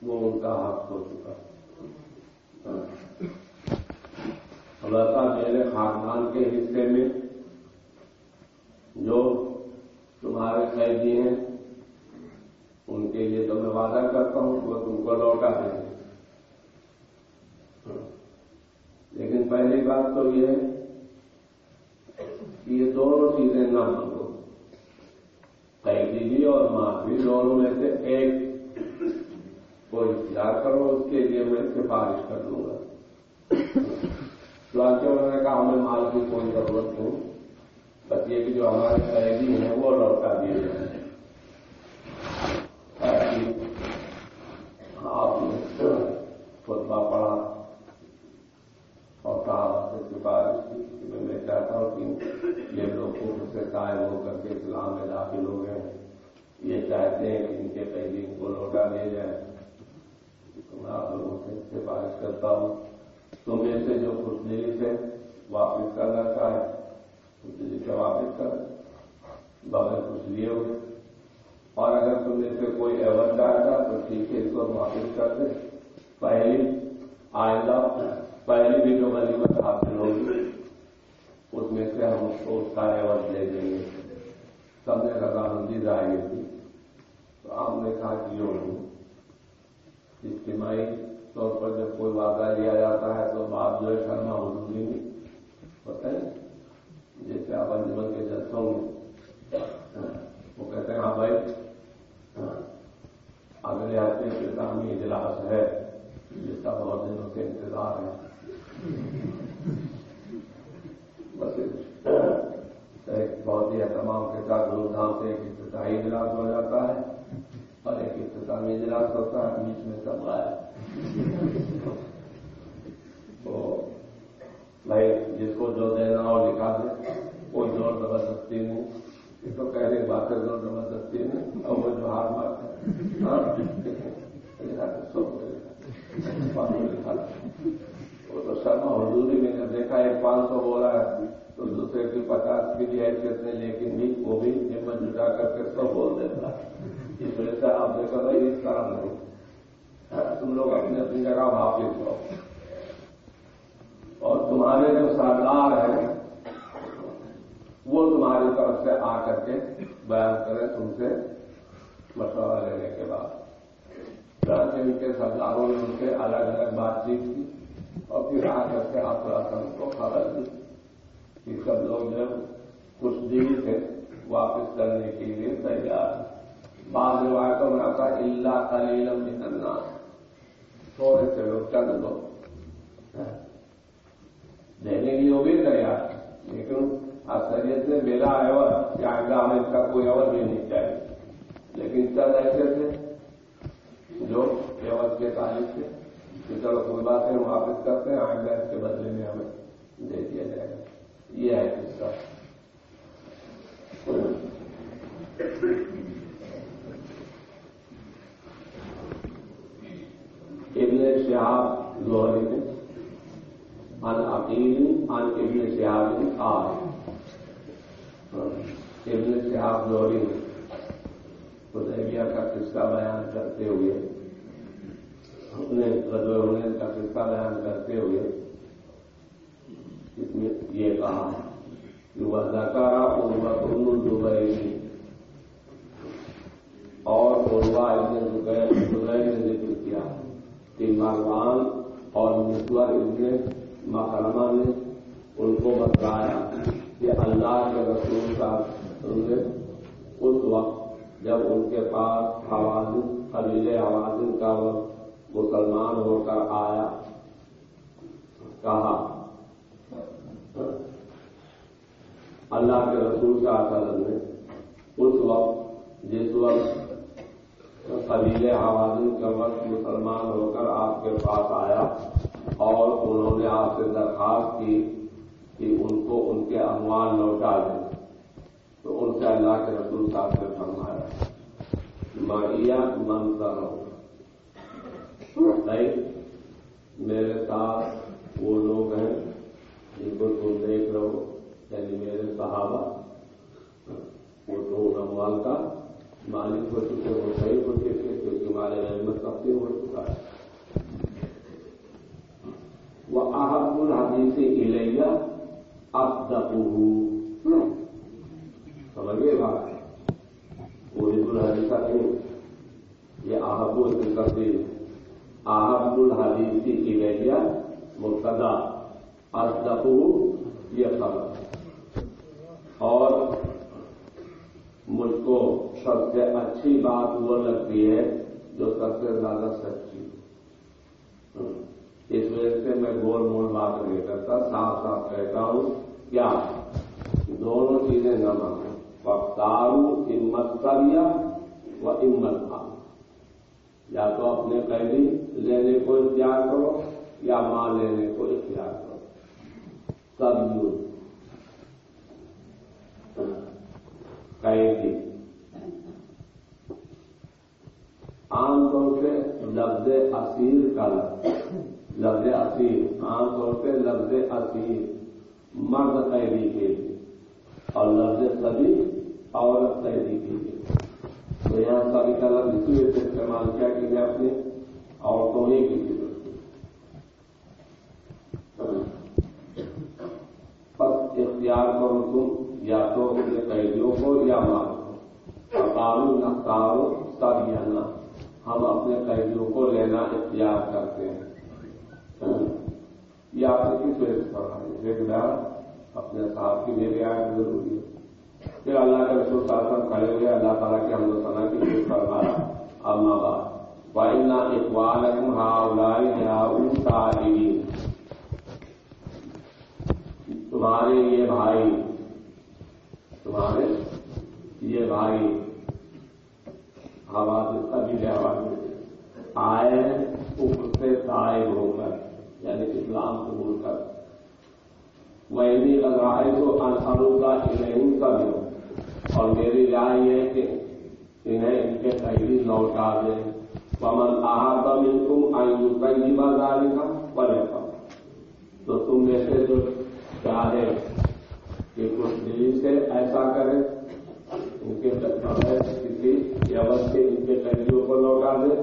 وہ ان کا حق ہو چکا۔ البتہ میرے خاندان کے حصے میں جو تمہارے قیدی ہیں، ان کے لیے تو میں وعدہ کرتا ہوں وہ تم کو لوٹا دیں۔ لیکن پہلی بات تو یہ ہے یہ دونوں چیزیں نہ مانگو۔ قیدی بھی اور معافی بھی دونوں میں سے ایک کو اختیار کرو، اس کے لیے میں سفارش کر دوں گا۔ چنانچہ انہوں نے کہا، ہمیں مال کی کوئی ضرورت نہیں۔ بس یہ کہ جو ہمارے قیدی ہیں، وہ لوٹا دیے جائیں آپ نے خطبہ پڑھا اور کہا سے سفارش کی کہ میں چاہتا ہوں کہ یہ لوگ سے قائم ہو کر کے اسلام میں داخل ہو گئے۔ یہ چاہتے ہیں کہ ان کے قیدی کو لوٹا دیا جائے۔ تو میں آپ لوگوں سے سفارش کرتا ہوں۔ تم میں سے جو خوش دلی سے واپس کرنا چاہے۔ خوش دلی سے واپس کر بغیر کچھ لیے ہوئے۔ اور اگر تم میں سے کوئی ایور چاہے گا تو ٹھیک ہے، اس کو واپس کر دے پہلی آئندہ، پہلی بھی جو غنیمت حاصل ہوگی۔ اس میں سے ہم اس کو کا دے دیں گے۔ سب نے رضامندی ظاہر تھی تو آپ نے کہا کہ یوں۔ نہیں اجتماعی طور پر جب کوئی وعدہ لیا جاتا ہے تو بات جو ہے کرنا حضوری نہیں ہوتا ہے۔ جیسے آپ انجمن کے جلسوں میں، وہ کہتے ہیں ہاں بھائی، اگلے ہفتے اختتامی اجلاس ہے۔ جس کا بہت دنوں سے انتظار ہے بہت ہی اہتمام کے ساتھ دھوم دھام سے ایک افتتاحی اجلاس ہو جاتا ہے اور ایک اختتامی اجلاس ہوتا ہے، بیچ میں سب آئے تو بھائی، جس کو جو دینا ہو لکھا دے کوئی زور زبردستی نہیں یہ تو کہہ رہے باتیں زور زبردستی نہیں اور وہ جو ہار مارتا ہاں، وہ تو شرما حضوری میں نے دیکھا، ایک پانچ سو بولا ہے۔ کی پچاس کی بھی حیثیت نہیں، لیکن بھی وہ بھی ہمت جٹا کر کے سو بول دیتا اس وجہ سے آپ نے کہا اس طرح نہیں۔ ہاں، تم لوگ اپنی اپنی جگہ واپس ہو اور تمہارے جو سردار ہیں، وہ تمہاری طرف سے آ کر کے بیان کریں تم سے مشورہ لینے کے بعد۔ ان کے سرداروں نے ان سے الگ الگ بات چیت کی اور پھر آ کر کے افراسن کو خبر دی۔ کہ سب لوگ جب کچھ دن سے واپس کرنے کے لیے تیار بعض روایتوں میں آتا اللہ کلیلم نکلنا تھوڑے سے لوگ چل دو۔ ہاں۔ دینے کے لیے وہ بھی تیار لیکن اکثریت سے میرا ایور یا آئندہ ہمیں اس کا کوئی ایور بھی نہیں چاہیے۔ لیکن چل ایسے تھے جو ایور کے تعلق سے کہ چلو کوئی بات ہے واپس کرتے ہیں، آئندہ اس کے بدلے میں ہمیں دے دیا جائے گا۔ یہ ہے قصہ ابن شہاب زہری نے ان عقیل ان ابن شہاب آ ابن شہاب زہری نے خدیبیہ کا قصہ بیان کرتے ہوئے، اپنے رضو ہونے کا قصہ بیان کرتے ہوئے اس میں یہ کہا کہ وہ زکارا ان دبئی اور عروا ابن زبیر نے ذکر کیا کہ مروان اور مسور ابن مکرمہ نے ان کو بتایا کہ اللہ کے رسول کا اس وقت جب ان کے پاس حوازن قبیل حوازن کا وقت مسلمان ہو کر آیا کہا اللہ کے رسول کا اثر نے اس وقت جس وقت قبیل حوازن کا وقت مسلمان ہو کر آپ کے پاس آیا اور انہوں نے آپ سے درخواست کی کہ ان کو ان کے اموال لوٹا دیں تو ان سے اللہ کے رسول صاحب نے فرمایا ماریا مانتا رہو میرے ساتھ وہ لوگ ہیں جن کو تم دیکھ رہو یعنی میرے صحابہ، وہ تو اموال کا مالک ہو چکے وہ صحیح ہو چکے کیونکہ ہمارے احمد تقسیم ہو چکا ہے۔ وہ احب الحدیث الیہ اب دقو سمجھے بات؟ وہ عید الحدیثہ نہیں یہ آحب التقدیر آحب الحدیثی الیہ مبتدا اصدقو یہ خبر۔ ہے اور مجھ کو سب سے اچھی بات وہ لگتی ہے جو سب سے زیادہ سچی اس وجہ سے میں گول مول بات نہیں کرتا، صاف صاف کہتا ہوں، کیا؟ دونوں چیزیں نہ مانگوں وقتارو ہمت کریا و امت خان یا تو اپنے قیدی لینے کو اختیار کرو یا ماں لینے کو اختیار کرو۔ سب یوز قیدی عام طور پہ لفظ اسیر لفظ اصیل عام طور پہ لفظ اصیل مرد قیدی کے لیے۔ اور لفظ سبھی عورت قیدی کے لیے۔ تو یہاں سبھی کا لفظ اس لیے سے استعمال کیا کہ اپنے اپنی عورتوں ہی کی لیے بس اختیار کرو تم یا تو اپنے قیدیوں کو یا مار کو قانون نختارو سب یا نہ ہم اپنے قیدیوں کو لینا اختیار کرتے ہیں۔ یہ آپ نے کس وجہ سے پڑھا؟ ہے ایک اپنے صاحب کی میرے آئے ضروری ہے۔ پھر اللہ کے رسول شاسن کھڑے ہوئے اللہ تعالیٰ کے ہم لوگ سنا کی کوشش فرمایا اب ماں باپ وائنا اقبال ہا تمہارے یہ بھائی، تمہارے یہ بھائی، آواز، ابھی آواز آئے۔ اوپر سے تائب ہو کر یعنی اسلام قبول کر۔ میں بھی لگ رہا ہے تو انسانوں کا انہیں کا بھی ہو۔ اور میری رائے یہ ہے کہ انہیں ان کے قیدی لوٹا دے پمن آہار مل تم آئیو کئی بازار کا پڑے پا تو تم میں سے جو چاہے کہ کچھ دلی سے ایسا کرے ان کے کسی کے ان کے قیدیوں کو لوٹا دے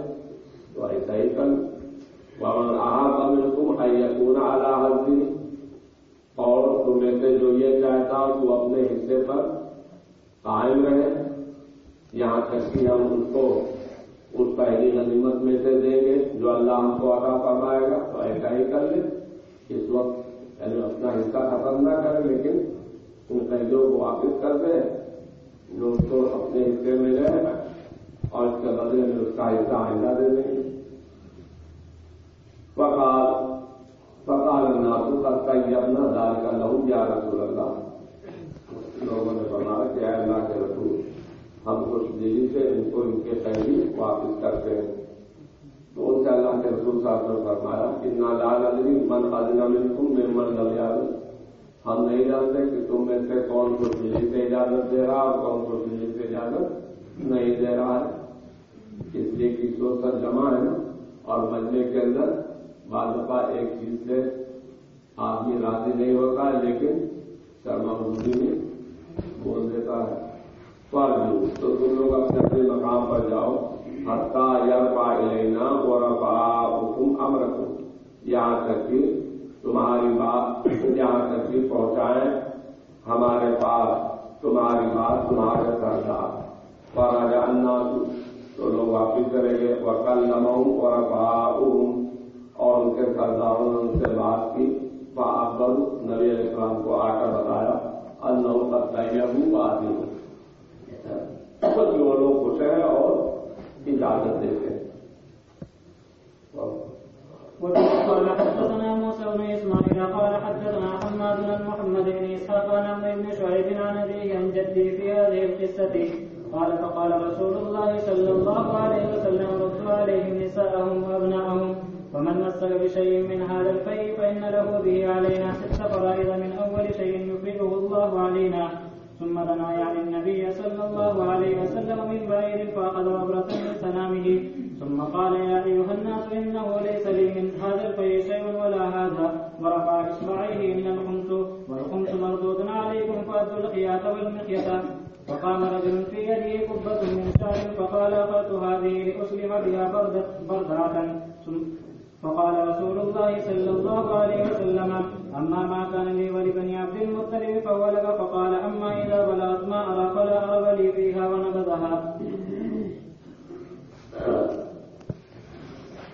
تو ایسا ہی کل ومن احاطہ منکم ان یکون علی حضی اور تمہیں سے جو یہ چاہتا تو اپنے حصے پر قائم رہے۔ یہاں تک کہ ہم ان کو اس پہلی غنیمت میں سے دیں گے جو اللہ ہم کو عطا فرمائے گا۔ تو ایسا ہی کر لیں۔ اس وقت یعنی اپنا حصہ ختم نہ کریں، لیکن ان قیدوں کو واپس کر دیں۔ جو اس کو اپنے حصے میں رہے گا اور اس کے بدلے میں اس کا حصہ آئندہ دے دیں۔ گے فقال فقال الناس قد طيبنا ذلك لهم يا رسول اللہ۔ لوگوں نے فرمایا کہ اے اللہ کے رسول، ہم کچھ دلی سے ان کو ان کے قیدی واپس کرتے ہیں۔ تو ان سے اللہ کے رسول صاحب نے فرمایا کہ لال ادری من ادنا منکم میں من للیاد ہم نہیں جانتے کہ تم میں سے کون کو دلی سے اجازت دے رہا اور کون کو دلی سے اجازت نہیں دے رہا ہے۔ اس لیے کہ سو سر جمع ہے نا، اور مجمے کے اندر بعض دفعہ ایک چیز سے آدمی راضی نہیں ہوتا، لیکن شرما بندی میں بول دیتا ہے۔ پر تو تم لوگ اپنے اپنے مقام پر جاؤ۔ ہتھا یا پا لینا اور حکم امر کو یہاں تک کہ تمہاری بات یہاں تک کہ پہنچائیں ہمارے پاس۔ تمہاری بات تمہارے سردار پر آجا تو لوگ واپس کریں گے۔ وہ کل نماؤں اور اور ان کے سرداروں نے ان سے بات کی۔ اکبر نبی علیہ السلام کو آ کر بتایا اللہ کا تیار بات نہیں وہ لوگ خوش ہیں اور اجازت دیتے ہیں۔ قال حدثنا موسى بن اسماعيل قال حدثنا حماد بن محمد بن اسحاق عن عمرو بن شعيب عن ابيه عن جدي في هذه القصه قال فقال رسول ومن بشيء من هذا الفيء فإن له به علينا ست فرائض من أول شيء يفرده الله علينا. ثم دنا يعني النبي صلى الله عليه وسلم من بعير فأخذ وبرة من سنامه. ثم قال يا أيها الناس إنه ليس لي من هذا الفيء شيء ولا هذا. ورفع إصبعيه إن الخمس والخمس مردود عليكم فأدوا الخياط والمخيط. فقام رجل في يده قبة من شعر فقال أخذت هذه لأسلم بها بردعة فقال رسول الله صلى الله عليه وسلم، أما ما كان لي ولبني عبد المطلب فهو لك فقال أما إذا بلغت ما أرى فلا أرى لي فيها ونبذها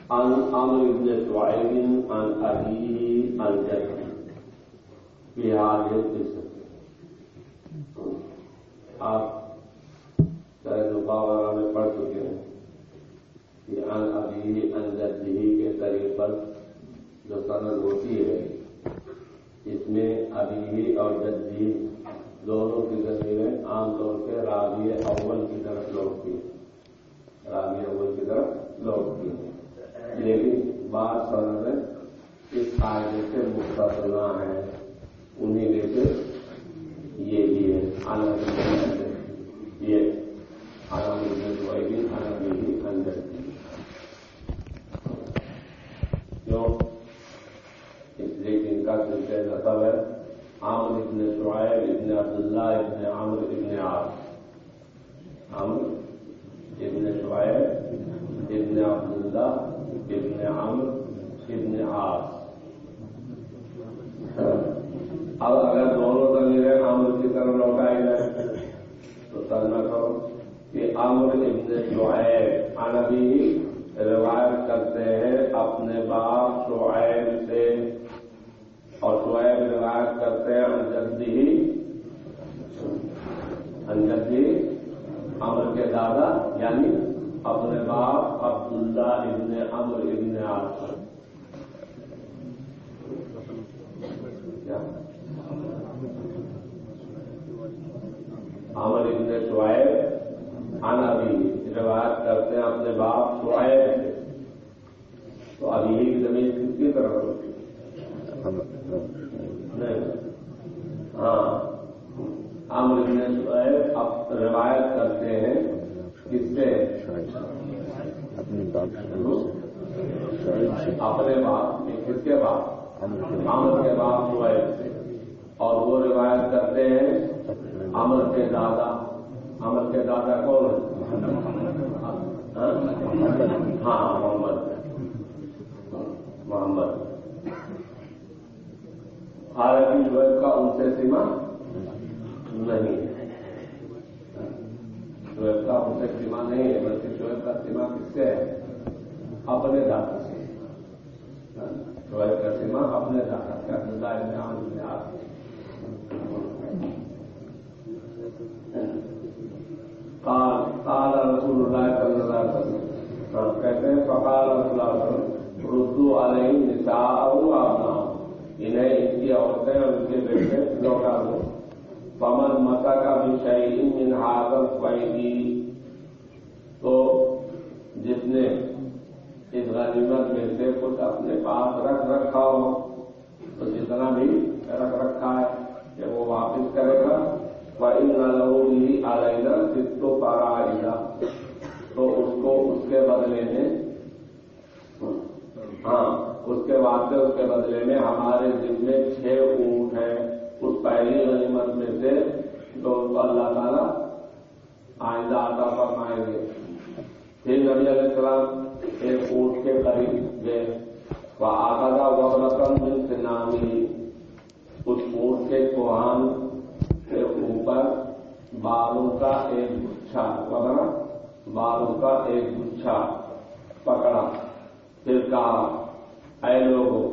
عن عمرو بن شعيب، عن أبيه، عن جده. في هذه القصة. آپ شاید مقابلہ میں پڑھ چکے ہیں۔ ابھی انجدی کے طریق پر جو سند ہوتی ہے، اس میں ابھی اور جدی دونوں کی زمینیں عام طور سے راوی اول کی طرف لوٹتی ہیں۔ راوی اول کی طرف لوٹتی ہیں۔ لیکن بعض سند اس قاعدے سے مستقلہ ہیں۔ انہیں لے کے یہ بھی ہے۔ یہ آرام بھی اندر کیوں اس لیے کہ ان کا سلسلہ نصب ہے عامر ابن شعیب ابن عبداللہ ابن عامر ابن عاص۔ عامر ابن شعیب ابن عبداللہ ابن عامر ابن عاص۔ اب اگر دونوں زمینیں عامر کی طرف لوٹائی جائے تو ترنا کرو کہ عامر ابن شعیب عنبی روایت کرتے ہیں اپنے باپ شعیب سے۔ اور شعیب روایت کرتے ہیں انجدی انجدی امر کے دادا یعنی اپنے باپ عبداللہ ابن امر ابن آس امر ابن شعیب آنا بھی روایت کرتے ہیں، اپنے باپ شعیب سے تو ابھی کی زمین کس کی طرف ہوتی ہاں۔ امر ابن شعیب اب روایت کرتے ہیں۔ کس سے؟ اپنے باپ کس کے باپ؟ امر کے باپ شعیب سے اور وہ روایت کرتے ہیں، امر کے دادا۔ امر کے دادا کون ہے؟ ہاں محمد۔ محمد۔ حالانکہ شعیب کا ان سے سیما نہیں ہے۔ شعیب کا ان سے سیما نہیں ہے، بلکہ شعیب کا سیما کس سے ہے؟ اپنے دادا سے۔ شعیب کا سیما اپنے دادا سے، اپنے دائر میں آتے رسول اللہ صلی اللہ علیہ وسلم کہتے ہیں، فقال رسول اللہ علیہ وسلم ردو علیہ نساء آپ انہیں ان کی عورتیں اور ان کے بیٹے لوٹا دو پمن متا کا بھی شہید ان حاضر پیدی تو جس نے اس غنیمت میں سے کچھ اپنے پاس رکھ رکھا ہو، تو جتنا بھی رکھ رکھا ہے کہ وہ واپس کرے گا وہ ان ہی آ گا پارا آئے گا تو اس کو اس کے بدلے میں ہاں اس کے واسطے اس کے بدلے میں ہمارے دل میں چھ اونٹ ہیں۔ اس پہلی غنیمت میں سے تو اللہ تعالیٰ آئندہ آتا فرمائیں گے۔ پھر نبی علیہ السلام ایک اونٹ کے قریب گئے۔ وہ آتا وہ رقم جن سے نامی اس اونٹ کے کوہان کے اوپر بالوں کا ایک گچھا پکڑا، بالوں کا ایک گچھا پکڑا۔ پھر کہا، اے لوگوں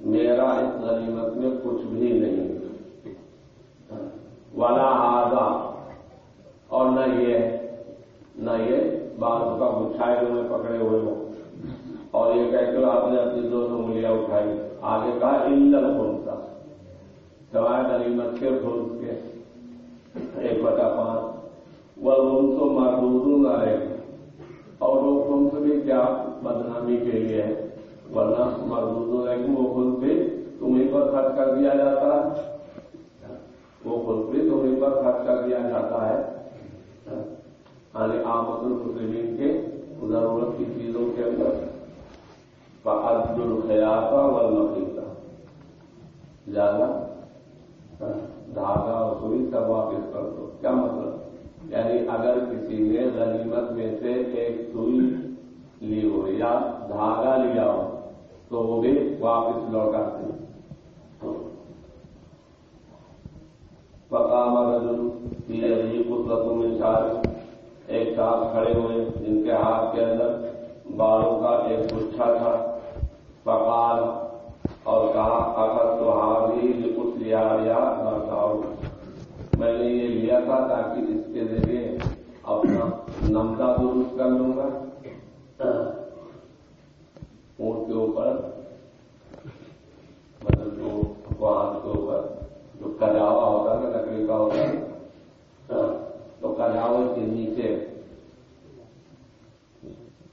میرا اس غنیمت میں کچھ بھی نہیں۔ والا آزا اور نہ یہ نہ یہ بال کا گچھائے ہوئے پکڑے ہوئے ہو اور یہ کہہ کر آپ نے اپنی دونوں انگلیاں اٹھائی۔ آگے کہا انجل خون کا سوائے غنیمت کے خون کے۔ ایک بٹا پانچ وہ ان تو محدود نہ رہے اور وہ خون بھی کیا بدنامی کے لیے ہے ورنہ مردود رہی وہ خود بھی تمہیں پر خرچ کر دیا جاتا ہے وہ خود بھی تمہیں پر خرچ کر دیا جاتا ہے یعنی آمد المسلمین کے ضرورت کی چیزوں کے اندر عبد الخیافہ و نقیقہ زیادہ دھاگا اور سوئی سب واپس کر دو۔ کیا مطلب؟ یعنی اگر کسی نے غنیمت میں سے ایک سوئی لی ہو یا دھاگا لیا ہو، تو وہ بھی واپس لوٹاتے ہیں۔ پکام رجل کی عجیب میں چار ایک ساتھ کھڑے ہوئے، جن کے ہاتھ کے اندر بالوں کا ایک گچھا تھا۔ پکال اور کہا، اگر تو ہاری کچھ لیا لیا بتاؤ میں نے یہ لیا تھا تاکہ اس کے ذریعے اپنا نمتا درست کر لوں گا۔ اونٹ کے اوپر مطلب جو وہاں کے اوپر، جو کجاوا ہوتا ہے لکڑی کا ہوتا ہے، تو کجاوے کے نیچے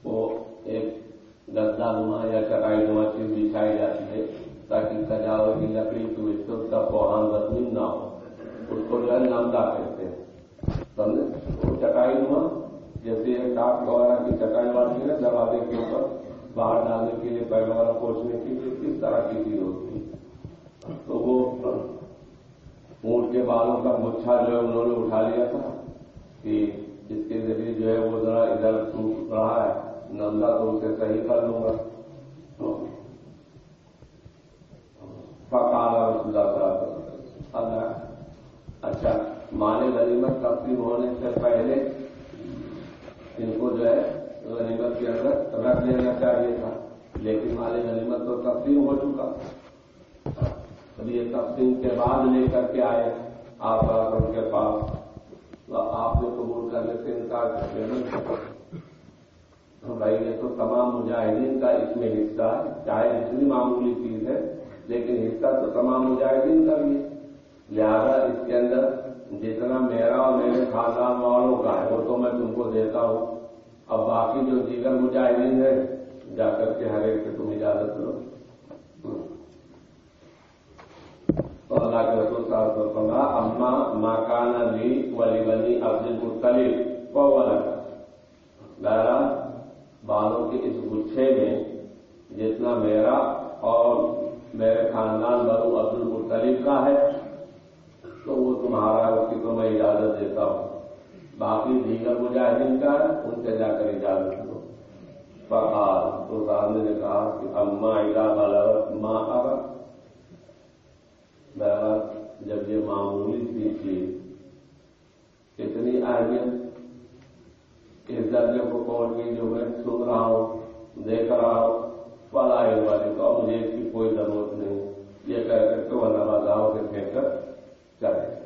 وہ ایک گدا نما یا چکائی نما چیز بچھائی جاتی ہے۔ تاکہ کجاوے کی لکڑی کی وجہ اس کا کوہان بدمین نہ ہو۔ اس کو جو ہے نمدا کہتے ہیں؟ سمجھے؟ وہ چکائی نما، جیسے ٹاپ وغیرہ کی چکائی والی ہے، دروازے کے اوپر باہر ڈالنے کے لیے پیغ والا پہنچنے کے لیے کس طرح کی چیز ہوتی ہے؟ تو وہ اونٹ کے بالوں کا مچھا جو ہے انہوں نے اٹھا لیا تھا کہ اس کے ذریعے جو ہے وہ ذرا ادھر سوکھ رہا ہے۔ نندا تو اسے صحیح کر لوں گا۔ پکالا رسول صاحب اللہ اچھا مانے غنیمت تقسیم ہونے سے پہلے ان کو جو ہے غنیمت کے اندر رکھ لینا چاہیے تھا، لیکن مال غنیمت تو تقسیم ہو چکا۔ اب یہ تقسیم کے بعد لے کر کے آئے آپ ان کے پاس۔ آپ نے قبول کرنے سے انکار کر دینا بھائی یہ تو تمام مجاہدین کا اس میں حصہ ہے، چاہے جتنی معمولی چیز ہے۔ لیکن حصہ تو تمام مجاہدین کا بھی ہے۔ لہذا اس کے اندر جتنا میرا اور میرے خاندان والوں کا ہے، وہ تو میں تم کو دیتا ہوں۔ اب باقی جو دیگر مجاہدین ہیں، جا کر کے ہر ایک سے تم اجازت لو تو اللہ کے رسول صاحب کو سنا اما ماکانہ لی ولی بلی عبد المختلف کو بہرحال بالوں کے اس گچھے میں جتنا میرا اور میرے خاندان بلو عبد المختلف کا ہے، تو وہ تمہارا اس کی تو میں اجازت دیتا ہوں۔ باقی دیگر مجاہدین کا ہے، ان سے جا کر اجازت دو۔ فقال، تو سامنے نے کہا کہ اما ادا ماں آگا بہرحال جب یہ معمولی سی چیز اتنی اہمیت اس درجے کو پہنچ گئی جو میں سن رہا ہوں، دیکھ رہا ہوں پالا والے کو مجھے اس کی کوئی ضرورت نہیں۔ یہ کہہ کر کے وہ نواز کے پھینک کر چلے